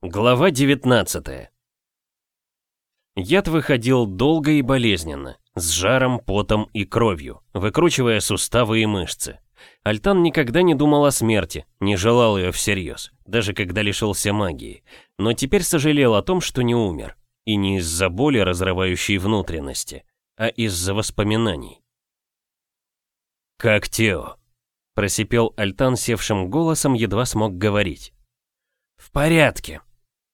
Глава 19 Яд выходил долго и болезненно, с жаром, потом и кровью, выкручивая суставы и мышцы. Альтан никогда не думал о смерти, не желал ее всерьез, даже когда лишился магии, но теперь сожалел о том, что не умер, и не из-за боли, разрывающей внутренности, а из-за воспоминаний. «Как Тео?» – просипел Альтан севшим голосом, едва смог говорить. «В порядке», —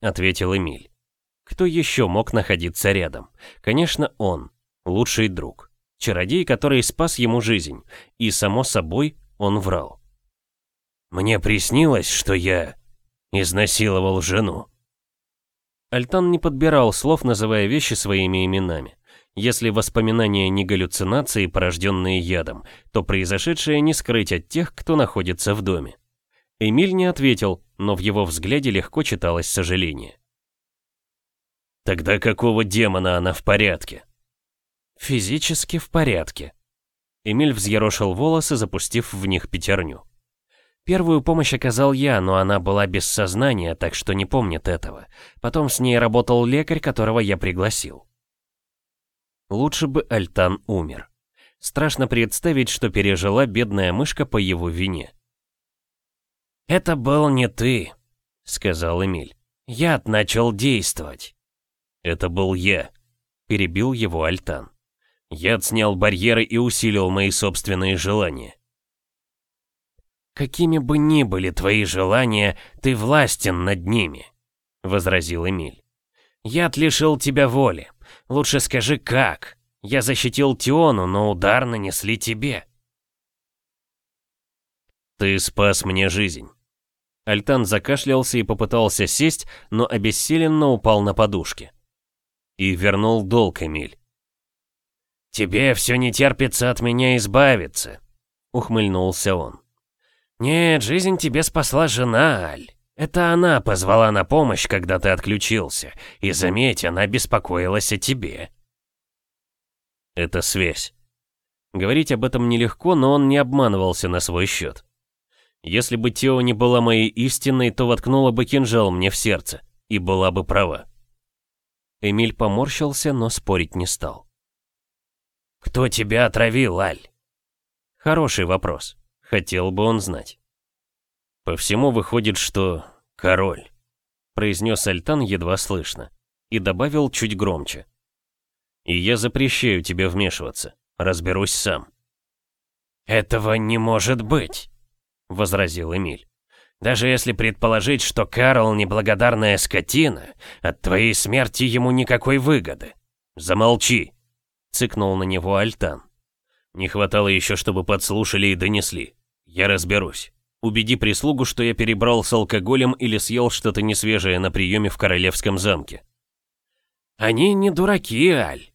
ответил Эмиль. Кто еще мог находиться рядом? Конечно, он, лучший друг. Чародей, который спас ему жизнь. И, само собой, он врал. «Мне приснилось, что я изнасиловал жену». Альтан не подбирал слов, называя вещи своими именами. Если воспоминания не галлюцинации, порожденные ядом, то произошедшее не скрыть от тех, кто находится в доме. Эмиль не ответил, но в его взгляде легко читалось сожаление. «Тогда какого демона она в порядке?» «Физически в порядке». Эмиль взъерошил волосы, запустив в них пятерню. Первую помощь оказал я, но она была без сознания, так что не помнит этого. Потом с ней работал лекарь, которого я пригласил. Лучше бы Альтан умер. Страшно представить, что пережила бедная мышка по его вине. «Это был не ты», — сказал Эмиль. «Яд начал действовать». «Это был я», — перебил его Альтан. «Яд снял барьеры и усилил мои собственные желания». «Какими бы ни были твои желания, ты властен над ними», — возразил Эмиль. «Яд лишил тебя воли. Лучше скажи, как? Я защитил Тиону, но удар нанесли тебе». «Ты спас мне жизнь». Альтан закашлялся и попытался сесть, но обессиленно упал на подушке. И вернул долг, Эмиль. «Тебе все не терпится от меня избавиться», — ухмыльнулся он. «Нет, жизнь тебе спасла жена, Аль. Это она позвала на помощь, когда ты отключился. И заметь, она беспокоилась о тебе». Это связь. Говорить об этом нелегко, но он не обманывался на свой счет. Если бы Тео не была моей истинной, то воткнула бы кинжал мне в сердце, и была бы права. Эмиль поморщился, но спорить не стал. «Кто тебя отравил, Аль?» Хороший вопрос. Хотел бы он знать. По всему выходит, что король, произнес Альтан едва слышно, и добавил чуть громче. И я запрещаю тебе вмешиваться. Разберусь сам. Этого не может быть. — возразил Эмиль. «Даже если предположить, что Карл неблагодарная скотина, от твоей смерти ему никакой выгоды». «Замолчи!» — цыкнул на него Альтан. «Не хватало еще, чтобы подслушали и донесли. Я разберусь. Убеди прислугу, что я перебрал с алкоголем или съел что-то несвежее на приеме в королевском замке». «Они не дураки, Аль».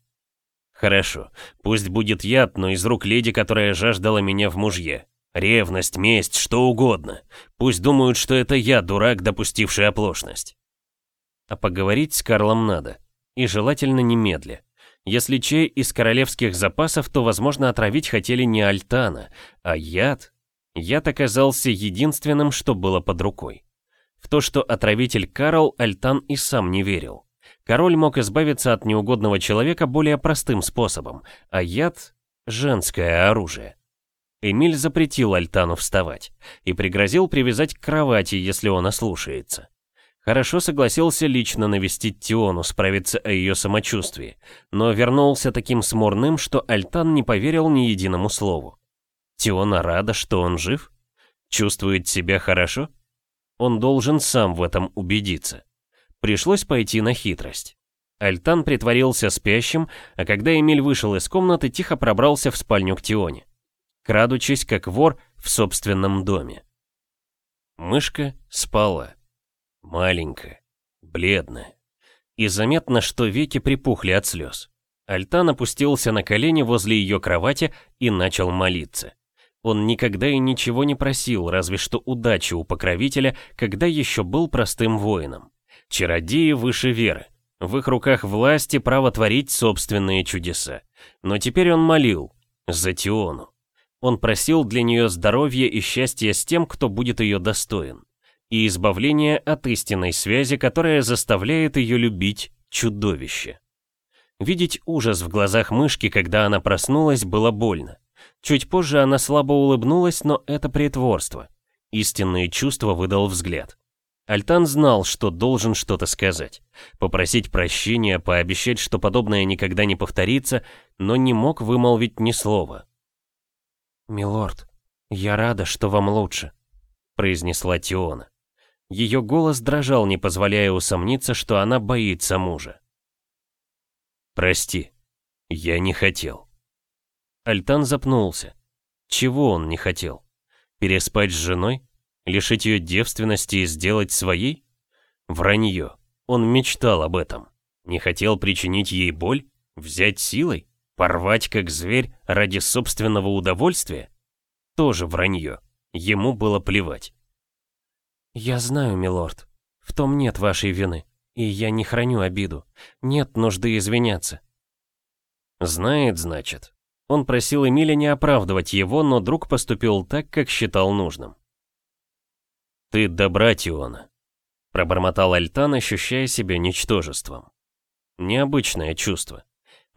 «Хорошо, пусть будет яд, но из рук леди, которая жаждала меня в мужье. Ревность, месть, что угодно. Пусть думают, что это я, дурак, допустивший оплошность. А поговорить с Карлом надо. И желательно немедля. Если чай из королевских запасов, то, возможно, отравить хотели не Альтана, а яд. Яд оказался единственным, что было под рукой. В то, что отравитель Карл, Альтан и сам не верил. Король мог избавиться от неугодного человека более простым способом, а яд — женское оружие. Эмиль запретил Альтану вставать и пригрозил привязать к кровати, если он ослушается. Хорошо согласился лично навестить Тиону, справиться о ее самочувствии, но вернулся таким смурным, что Альтан не поверил ни единому слову. Тиона рада, что он жив? Чувствует себя хорошо? Он должен сам в этом убедиться. Пришлось пойти на хитрость. Альтан притворился спящим, а когда Эмиль вышел из комнаты, тихо пробрался в спальню к Тионе крадучись как вор в собственном доме. Мышка спала. Маленькая, бледная. И заметно, что веки припухли от слез. Альтан опустился на колени возле ее кровати и начал молиться. Он никогда и ничего не просил, разве что удачи у покровителя, когда еще был простым воином. Чародеи выше веры. В их руках власти право творить собственные чудеса. Но теперь он молил за Тиону. Он просил для нее здоровья и счастья с тем, кто будет ее достоин. и избавление от истинной связи, которая заставляет ее любить чудовище. Видеть ужас в глазах мышки, когда она проснулась, было больно. Чуть позже она слабо улыбнулась, но это притворство. Истинные чувства выдал взгляд. Альтан знал, что должен что-то сказать. Попросить прощения, пообещать, что подобное никогда не повторится, но не мог вымолвить ни слова. «Милорд, я рада, что вам лучше», — произнесла Тиона. Ее голос дрожал, не позволяя усомниться, что она боится мужа. «Прости, я не хотел». Альтан запнулся. Чего он не хотел? Переспать с женой? Лишить ее девственности и сделать своей? Вранье. Он мечтал об этом. Не хотел причинить ей боль? Взять силой? Порвать как зверь ради собственного удовольствия? Тоже вранье. Ему было плевать. «Я знаю, милорд. В том нет вашей вины. И я не храню обиду. Нет нужды извиняться». «Знает, значит». Он просил Эмиля не оправдывать его, но друг поступил так, как считал нужным. «Ты добра, Тиона», — пробормотал Альтан, ощущая себя ничтожеством. Необычное чувство.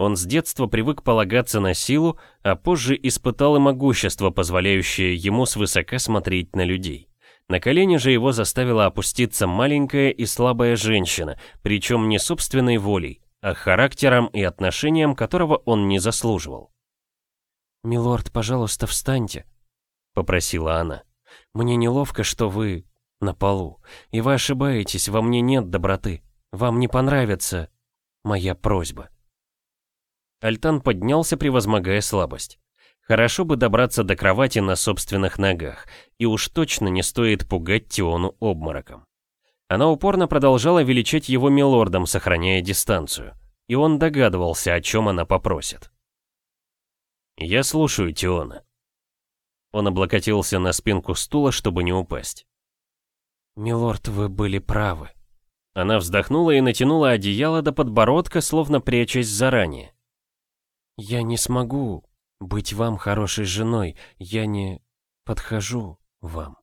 Он с детства привык полагаться на силу, а позже испытал и могущество, позволяющее ему свысока смотреть на людей. На колени же его заставила опуститься маленькая и слабая женщина, причем не собственной волей, а характером и отношением, которого он не заслуживал. «Милорд, пожалуйста, встаньте», — попросила она. Мне неловко, что вы на полу. И вы ошибаетесь, во мне нет доброты. Вам не понравится моя просьба. Альтан поднялся, превозмогая слабость. Хорошо бы добраться до кровати на собственных ногах, и уж точно не стоит пугать Тиону обмороком. Она упорно продолжала величать его милордом, сохраняя дистанцию, и он догадывался, о чем она попросит. «Я слушаю, Тиона», он облокотился на спинку стула, чтобы не упасть. «Милорд, вы были правы». Она вздохнула и натянула одеяло до подбородка, словно прячась заранее. «Я не смогу быть вам хорошей женой. Я не подхожу вам».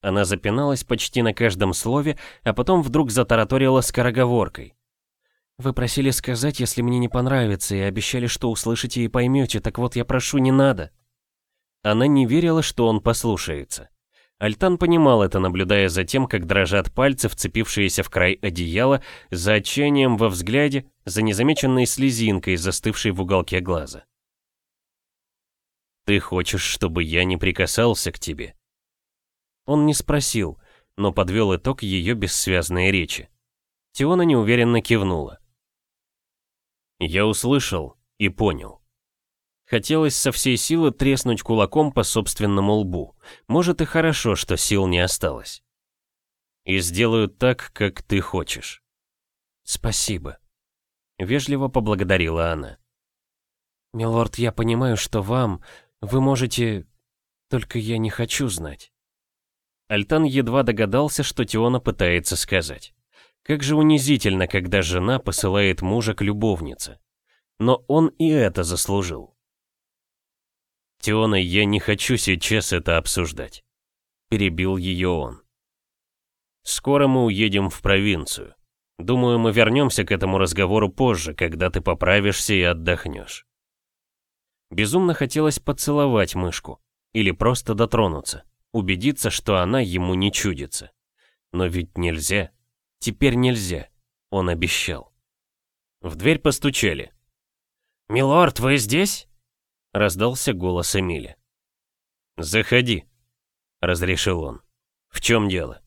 Она запиналась почти на каждом слове, а потом вдруг затараторила скороговоркой. «Вы просили сказать, если мне не понравится, и обещали, что услышите и поймете, так вот я прошу, не надо». Она не верила, что он послушается. Альтан понимал это, наблюдая за тем, как дрожат пальцы, вцепившиеся в край одеяла, за отчаянием во взгляде, за незамеченной слезинкой, застывшей в уголке глаза. «Ты хочешь, чтобы я не прикасался к тебе?» Он не спросил, но подвел итог ее бессвязной речи. Тиона неуверенно кивнула. «Я услышал и понял. Хотелось со всей силы треснуть кулаком по собственному лбу. Может и хорошо, что сил не осталось. И сделаю так, как ты хочешь. Спасибо. Вежливо поблагодарила она. Милорд, я понимаю, что вам... Вы можете... Только я не хочу знать. Альтан едва догадался, что Теона пытается сказать. Как же унизительно, когда жена посылает мужа к любовнице. Но он и это заслужил. «Теона, я не хочу сейчас это обсуждать», — перебил ее он. «Скоро мы уедем в провинцию. Думаю, мы вернемся к этому разговору позже, когда ты поправишься и отдохнешь». Безумно хотелось поцеловать мышку или просто дотронуться, убедиться, что она ему не чудится. Но ведь нельзя. Теперь нельзя. Он обещал. В дверь постучали. «Милорд, вы здесь?» — раздался голос Эмили. «Заходи», — разрешил он. «В чем дело?»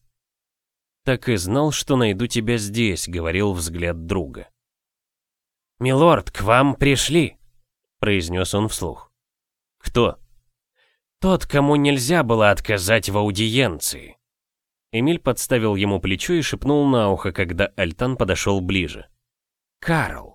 «Так и знал, что найду тебя здесь», — говорил взгляд друга. «Милорд, к вам пришли», — произнес он вслух. «Кто?» «Тот, кому нельзя было отказать в аудиенции». Эмиль подставил ему плечо и шепнул на ухо, когда Альтан подошел ближе. «Карл».